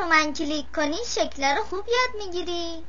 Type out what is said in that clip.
رو کلیک کنی شکل رو خوب یاد می‌گیری.